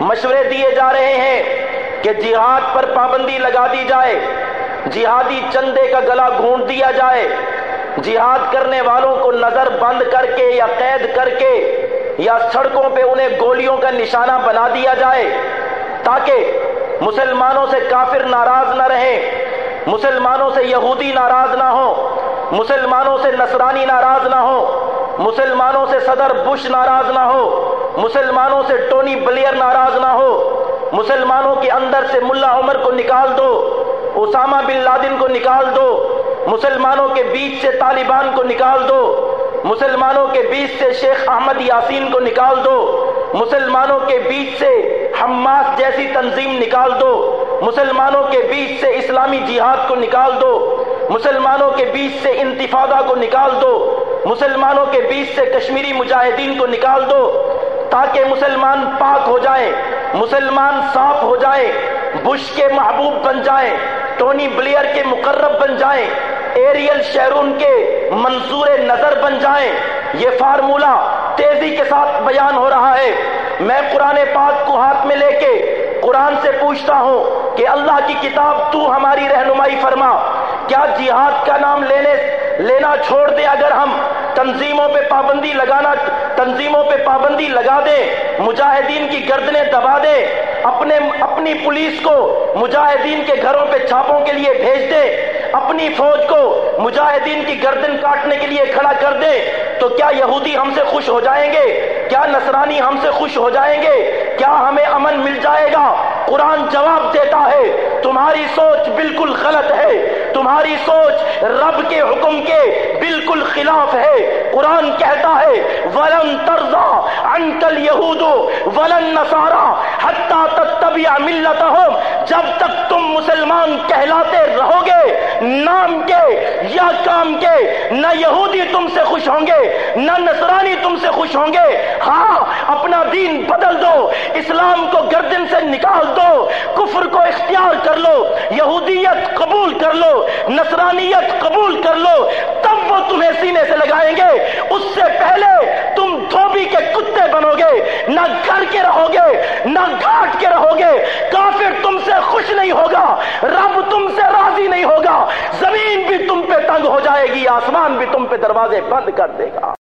مشورے دیے جا رہے ہیں کہ جہاد پر پابندی لگا دی جائے، جہادی چندے کا گلا گھونٹ دیا جائے۔ جہاد کرنے والوں کو نظر بند کر کے یا قید کر کے یا سڑکوں پہ انہیں گولیوں کا نشانہ بنا دیا جائے تاکہ مسلمانوں سے کافر ناراض نہ رہیں، مسلمانوں سے یہودی ناراض نہ ہو مسلمانوں سے نصرانی ناراض نہ ہو مسلمانوں سے صدر بش ناراض نہ ہو مسلمانوں سے ٹونی بلیئر ناراض نہ ہو، مسلمانوں کے اندر سے ملا عمر کو نکال دو، اسامہ بن لادن کو نکال دو، مسلمانوں کے بیچ سے طالبان کو نکال دو، مسلمانوں کے بیچ سے شیخ احمد یاسین کو نکال دو، مسلمانوں کے بیچ سے حماس جیسی تنظیم نکال دو، مسلمانوں کے بیچ سے اسلامی جہاد کو نکال دو، مسلمانوں کے بیچ سے انتفادہ کو نکال دو، مسلمانوں کے بیچ سے کشمیری مجاہدین کو نکال دو تاکہ مسلمان پاک ہو جائیں مسلمان صاف ہو جائیں بش کے محبوب بن جائیں ٹونی بلیئر کے مقرب بن جائیں ایریل شہرون کے منصور نظر بن جائیں یہ فارمولہ تیزی کے ساتھ بیان ہو رہا ہے۔ میں قرآن پاک کو ہاتھ میں لے کے قرآن سے پوچھتا ہوں کہ اللہ کی کتاب تو ہماری رہنمائی فرما۔ کیا جہاد کا نام لینے لینا چھوڑ دیں اگر ہم تنظیموں پہ پابندی لگانا تنظیموں پہ پابندی لگا دے، مجاہدین کی گردنیں دبا دے، اپنے اپنی پولیس کو مجاہدین کے گھروں پہ چھاپوں کے لیے بھیج دے، اپنی فوج کو مجاہدین کی گردن کاٹنے کے لیے کھڑا کر دے۔ تو کیا یہودی ہم سے خوش ہو جائیں گے؟ کیا نصرانی ہم سے خوش ہو جائیں گے؟ کیا ہمیں امن مل جائے گا؟ قرآن جواب دیتا ہے، تمہاری سوچ بالکل غلط ہے۔ تمہاری سوچ رب کے حکم کے بالکل خلاف ہے۔ قرآن کہتا ہے، ولن ترزا انٹل یہود ولن نسارا حتہ تتبع ملتہم جب تک تم مسلمان کہلاتے رہو گے نام کے یا کام کے، نہ یہودی تم سے خوش ہوں گے، نہ نصرانی تم سے خوش ہوں گے۔ ہاں اپنا دین بدل دو، اسلام کو گردن سے نکال دو، کفر کو اختیار کر لو، یہودیت قبول کر لو، نصرانیت قبول کر لو، تب وہ تمہیں سینے سے لگائیں گے۔ اس سے پہلے تم دھوبی کے کتے بنو گے، نہ گھر کے رہو گے، نہ گھاٹ کے رہو گے۔ کافر تم سے خوش نہیں ہوگا، رب تم سے راضی نہیں ہوگا۔ زمین بھی تم پہ تنگ ہو جائے گی، آسمان بھی تم پہ دروازے بند کر دے گا۔